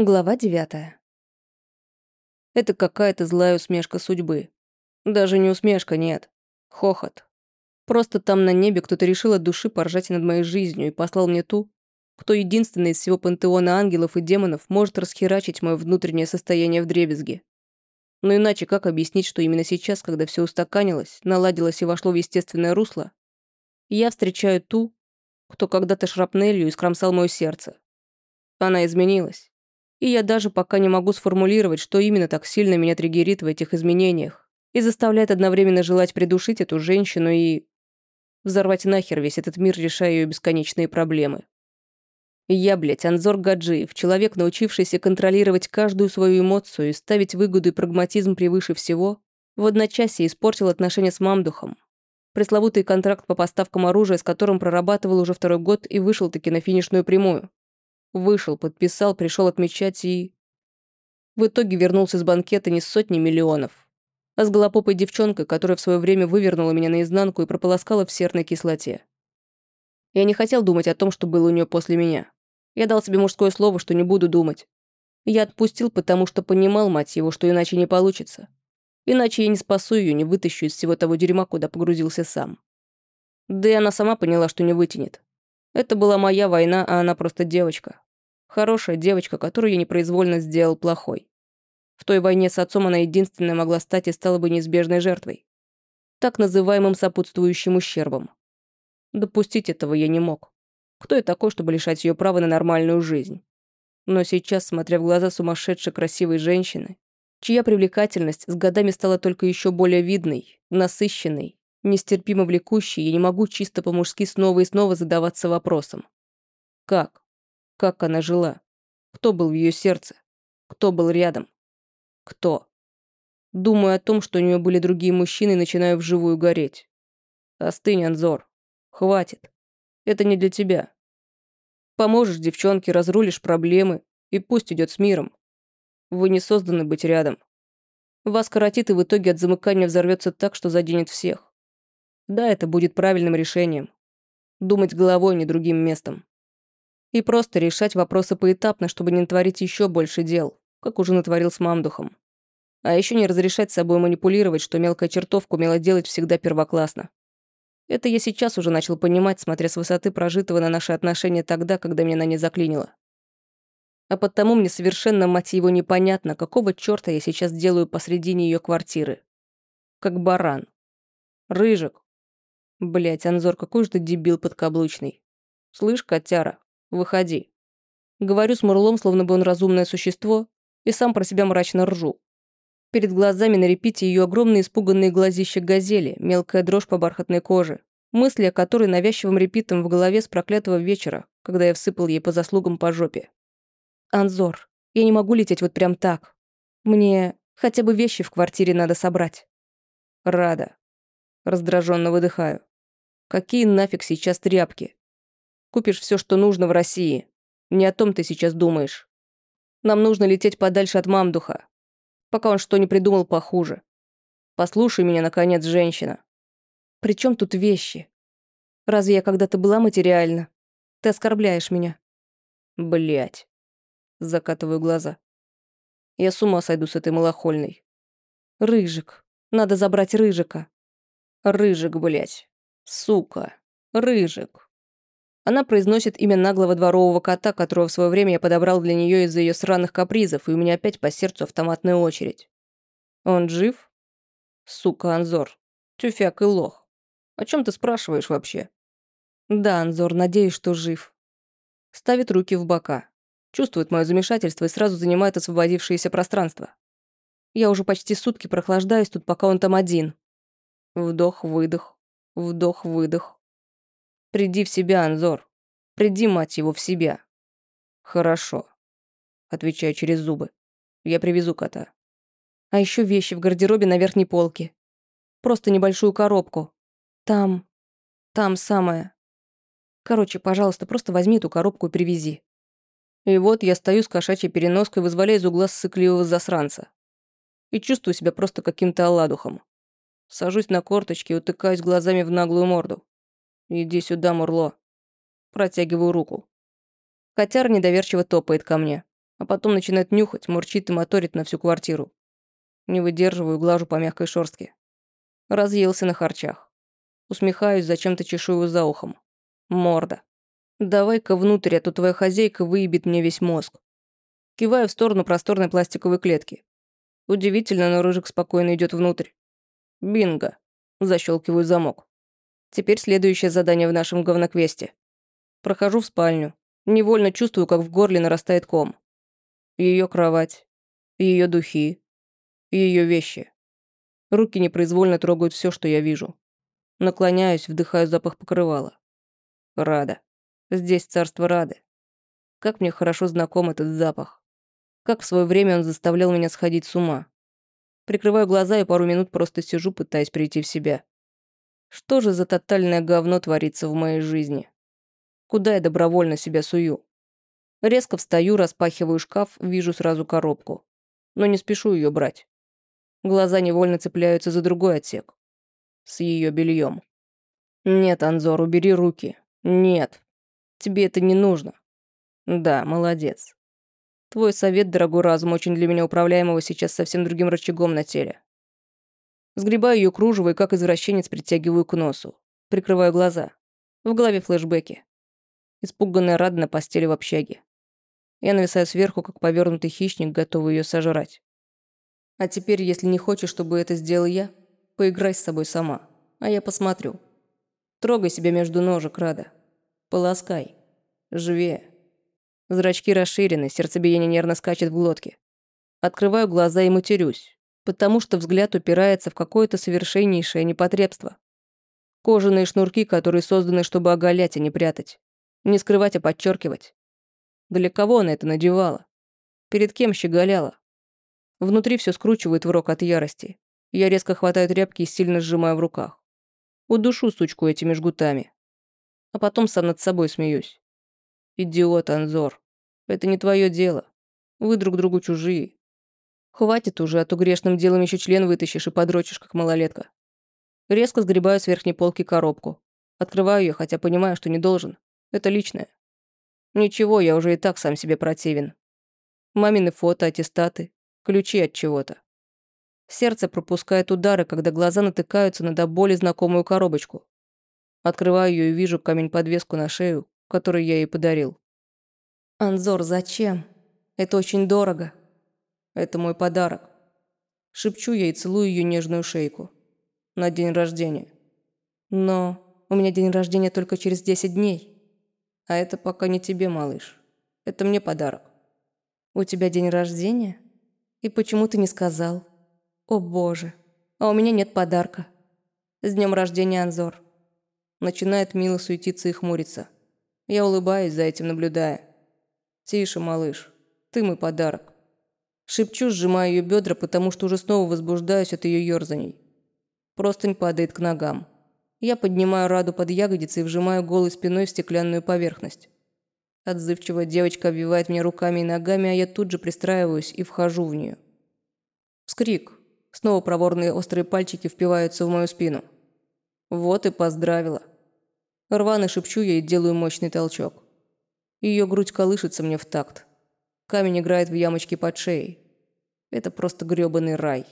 Глава девятая. Это какая-то злая усмешка судьбы. Даже не усмешка, нет. Хохот. Просто там на небе кто-то решил от души поржать над моей жизнью и послал мне ту, кто единственный из всего пантеона ангелов и демонов может расхерачить мое внутреннее состояние в дребезги. Но иначе как объяснить, что именно сейчас, когда все устаканилось, наладилось и вошло в естественное русло, я встречаю ту, кто когда-то шрапнелью искромсал мое сердце. Она изменилась и я даже пока не могу сформулировать, что именно так сильно меня триггерит в этих изменениях и заставляет одновременно желать придушить эту женщину и... взорвать нахер весь этот мир, решая ее бесконечные проблемы. Я, блядь, Анзор Гаджиев, человек, научившийся контролировать каждую свою эмоцию и ставить выгоду и прагматизм превыше всего, в одночасье испортил отношения с мамдухом. Пресловутый контракт по поставкам оружия, с которым прорабатывал уже второй год и вышел-таки на финишную прямую. Вышел, подписал, пришел отмечать и... В итоге вернулся с банкета не с сотней миллионов, а с голопопой девчонкой, которая в свое время вывернула меня наизнанку и прополоскала в серной кислоте. Я не хотел думать о том, что было у нее после меня. Я дал себе мужское слово, что не буду думать. Я отпустил, потому что понимал, мать его, что иначе не получится. Иначе я не спасу ее, не вытащу из всего того дерьма, куда погрузился сам. Да и она сама поняла, что не вытянет. Это была моя война, а она просто девочка. Хорошая девочка, которую я непроизвольно сделал плохой. В той войне с отцом она единственная могла стать и стала бы неизбежной жертвой. Так называемым сопутствующим ущербом. Допустить этого я не мог. Кто я такой, чтобы лишать ее права на нормальную жизнь? Но сейчас, смотря в глаза сумасшедшей красивой женщины, чья привлекательность с годами стала только еще более видной, насыщенной, Нестерпимо влекущий, я не могу чисто по-мужски снова и снова задаваться вопросом. Как? Как она жила? Кто был в ее сердце? Кто был рядом? Кто? Думаю о том, что у нее были другие мужчины, и начинаю вживую гореть. Остынь, Анзор. Хватит. Это не для тебя. Поможешь девчонке, разрулишь проблемы, и пусть идет с миром. Вы не созданы быть рядом. Вас коротит, и в итоге от замыкания взорвется так, что заденет всех. Да, это будет правильным решением. Думать головой, не другим местом. И просто решать вопросы поэтапно, чтобы не натворить еще больше дел, как уже натворил с мамдухом. А еще не разрешать собой манипулировать, что мелкая чертовка умела делать всегда первоклассно. Это я сейчас уже начал понимать, смотря с высоты прожитого на наши отношения тогда, когда меня на не заклинило. А потому мне совершенно, мать его, непонятно, какого черта я сейчас делаю посредине ее квартиры. Как баран. Рыжик, Блять, Анзор, какой же ты дебил подкаблучный. Слышь, котяра, выходи. Говорю с Мурлом, словно бы он разумное существо, и сам про себя мрачно ржу. Перед глазами на репите ее огромные испуганные глазища газели, мелкая дрожь по бархатной коже, мысли о которой навязчивым репитом в голове с проклятого вечера, когда я всыпал ей по заслугам по жопе. «Анзор, я не могу лететь вот прям так. Мне хотя бы вещи в квартире надо собрать». «Рада». Раздраженно выдыхаю. Какие нафиг сейчас тряпки? Купишь все, что нужно в России. Не о том ты сейчас думаешь. Нам нужно лететь подальше от мамдуха, пока он что не придумал похуже. Послушай меня, наконец, женщина. При чем тут вещи? Разве я когда-то была материальна? Ты оскорбляешь меня. Блять. Закатываю глаза. Я с ума сойду с этой малохольной. Рыжик. Надо забрать Рыжика. Рыжик, блять. Сука. Рыжик. Она произносит имя наглого дворового кота, которого в свое время я подобрал для нее из-за ее сраных капризов, и у меня опять по сердцу автоматная очередь. Он жив? Сука, Анзор. Тюфяк и лох. О чем ты спрашиваешь вообще? Да, Анзор, надеюсь, что жив. Ставит руки в бока. Чувствует мое замешательство и сразу занимает освободившееся пространство. Я уже почти сутки прохлаждаюсь тут, пока он там один. Вдох-выдох. Вдох-выдох. Приди в себя, Анзор. Приди, мать его, в себя. Хорошо. Отвечаю через зубы. Я привезу кота. А еще вещи в гардеробе на верхней полке. Просто небольшую коробку. Там... Там самое. Короче, пожалуйста, просто возьми эту коробку и привези. И вот я стою с кошачьей переноской, вызволяя из угла сыкливого засранца. И чувствую себя просто каким-то оладухом. Сажусь на корточки и утыкаюсь глазами в наглую морду. «Иди сюда, Мурло». Протягиваю руку. Котяр недоверчиво топает ко мне. А потом начинает нюхать, мурчит и моторит на всю квартиру. Не выдерживаю, глажу по мягкой шорстке. Разъелся на харчах. Усмехаюсь, зачем-то чешу его за ухом. Морда. Давай-ка внутрь, а то твоя хозяйка выебет мне весь мозг. Киваю в сторону просторной пластиковой клетки. Удивительно, но Рыжик спокойно идет внутрь. Бинго. Защелкиваю замок. Теперь следующее задание в нашем говноквесте. Прохожу в спальню. Невольно чувствую, как в горле нарастает ком. Ее кровать. Ее духи. Ее вещи. Руки непроизвольно трогают все, что я вижу. Наклоняюсь, вдыхаю запах покрывала. Рада. Здесь царство Рады. Как мне хорошо знаком этот запах. Как в свое время он заставлял меня сходить с ума. Прикрываю глаза и пару минут просто сижу, пытаясь прийти в себя. Что же за тотальное говно творится в моей жизни? Куда я добровольно себя сую? Резко встаю, распахиваю шкаф, вижу сразу коробку. Но не спешу ее брать. Глаза невольно цепляются за другой отсек. С ее бельем. Нет, Анзор, убери руки. Нет. Тебе это не нужно. Да, молодец. Твой совет, дорогой разум, очень для меня управляемого сейчас совсем другим рычагом на теле. Сгребаю ее кружево и как извращенец притягиваю к носу. Прикрываю глаза. В голове флешбеки. Испуганная Рада на постели в общаге. Я нависаю сверху, как повернутый хищник, готовый ее сожрать. А теперь, если не хочешь, чтобы это сделал я, поиграй с собой сама, а я посмотрю. Трогай себя между ножек, Рада. Полоскай. Живее. Зрачки расширены, сердцебиение нервно скачет в глотке. Открываю глаза и матерюсь, потому что взгляд упирается в какое-то совершеннейшее непотребство. Кожаные шнурки, которые созданы, чтобы оголять, а не прятать. Не скрывать, а подчеркивать. Для кого она это надевала? Перед кем щеголяла? Внутри все скручивает в рог от ярости. Я резко хватаю тряпки и сильно сжимаю в руках. Удушу сучку этими жгутами. А потом сам над собой смеюсь. «Идиот, Анзор. Это не твое дело. Вы друг другу чужие. Хватит уже, а то грешным делом еще член вытащишь и подрочишь, как малолетка». Резко сгребаю с верхней полки коробку. Открываю ее, хотя понимаю, что не должен. Это личное. Ничего, я уже и так сам себе противен. Мамины фото, аттестаты, ключи от чего-то. Сердце пропускает удары, когда глаза натыкаются на до боли знакомую коробочку. Открываю ее и вижу камень-подвеску на шею, который я ей подарил. «Анзор, зачем? Это очень дорого. Это мой подарок». Шепчу я и целую ее нежную шейку. На день рождения. Но у меня день рождения только через 10 дней. А это пока не тебе, малыш. Это мне подарок. У тебя день рождения? И почему ты не сказал? О боже, а у меня нет подарка. С днем рождения, Анзор. Начинает мило суетиться и хмуриться. Я улыбаюсь, за этим наблюдая. «Тише, малыш. Ты мой подарок». Шепчу, сжимая ее бедра, потому что уже снова возбуждаюсь от ее ерзаний. Простынь падает к ногам. Я поднимаю Раду под ягодицы и вжимаю голой спиной в стеклянную поверхность. Отзывчивая девочка обвивает меня руками и ногами, а я тут же пристраиваюсь и вхожу в нее. Вскрик. Снова проворные острые пальчики впиваются в мою спину. Вот и поздравила. Рвано шепчу я и делаю мощный толчок. Ее грудь колышется мне в такт. Камень играет в ямочке под шеей. Это просто грёбаный рай.